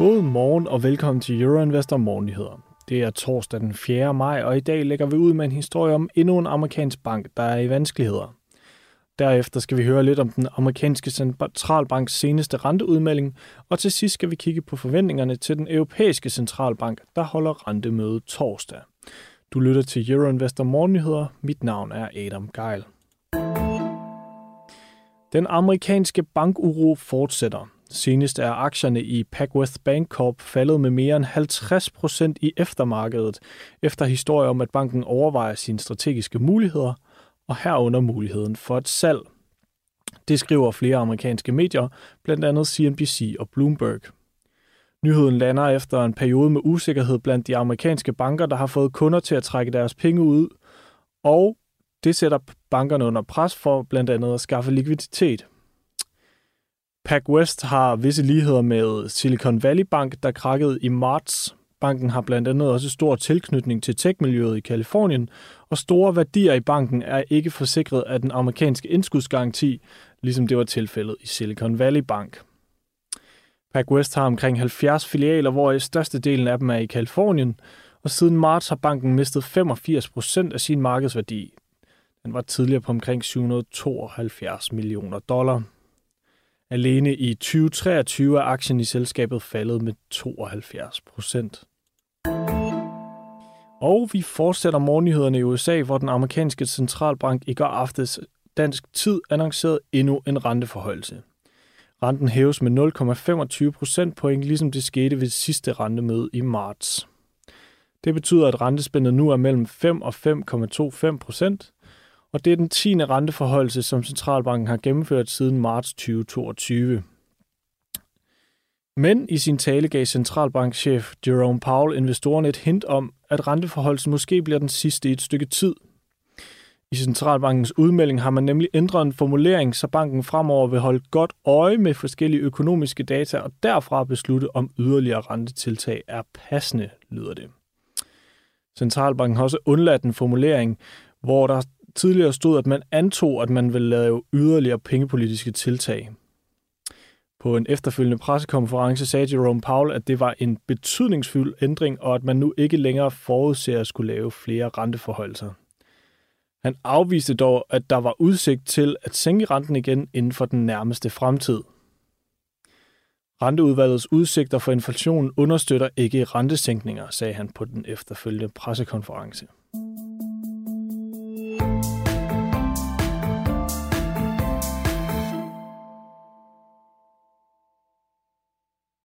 God morgen og velkommen til Euroinvestor Morgennyheder. Det er torsdag den 4. maj, og i dag lægger vi ud med en historie om endnu en amerikansk bank, der er i vanskeligheder. Derefter skal vi høre lidt om den amerikanske centralbanks seneste renteudmelding, og til sidst skal vi kigge på forventningerne til den europæiske centralbank, der holder rentemøde torsdag. Du lytter til Euroinvestor Morgennyheder. Mit navn er Adam Geil. Den amerikanske bankuro fortsætter. Senest er aktierne i PacWest Bank Corp faldet med mere end 50 procent i eftermarkedet, efter historier om, at banken overvejer sine strategiske muligheder, og herunder muligheden for et salg. Det skriver flere amerikanske medier, blandt andet CNBC og Bloomberg. Nyheden lander efter en periode med usikkerhed blandt de amerikanske banker, der har fået kunder til at trække deres penge ud, og det sætter bankerne under pres for blandt andet at skaffe likviditet. PacWest har visse ligheder med Silicon Valley Bank, der krakkede i marts. Banken har blandt andet også stor tilknytning til tech-miljøet i Kalifornien, og store værdier i banken er ikke forsikret af den amerikanske indskudsgaranti, ligesom det var tilfældet i Silicon Valley Bank. PacWest har omkring 70 filialer, hvor størstedelen af dem er i Kalifornien, og siden marts har banken mistet 85 procent af sin markedsværdi. Den var tidligere på omkring 772 millioner dollar. Alene i 2023 er aktien i selskabet faldet med 72 procent. Og vi fortsætter morgennyhederne i USA, hvor den amerikanske centralbank i går aftes dansk tid annoncerede endnu en renteforhøjelse. Renten hæves med 0,25 procentpoint, ligesom det skete ved sidste rentemøde i marts. Det betyder, at rentespændet nu er mellem 5 og 5,25 procent, og det er den 10. renteforholdelse, som centralbanken har gennemført siden marts 2022. Men i sin tale gav centralbankchef Jerome Powell investorerne et hint om, at renteforholdelsen måske bliver den sidste i et stykke tid. I centralbankens udmelding har man nemlig ændret en formulering, så banken fremover vil holde godt øje med forskellige økonomiske data og derfra beslutte, om yderligere rentetiltag er passende, lyder det. Centralbanken har også undladt en formulering, hvor der tidligere stod, at man antog, at man ville lave yderligere pengepolitiske tiltag. På en efterfølgende pressekonference sagde Jerome Powell, at det var en betydningsfuld ændring, og at man nu ikke længere forudser at skulle lave flere renteforholdelser. Han afviste dog, at der var udsigt til at sænke renten igen inden for den nærmeste fremtid. Renteudvalgets udsigter for inflationen understøtter ikke rentesænkninger, sagde han på den efterfølgende pressekonference.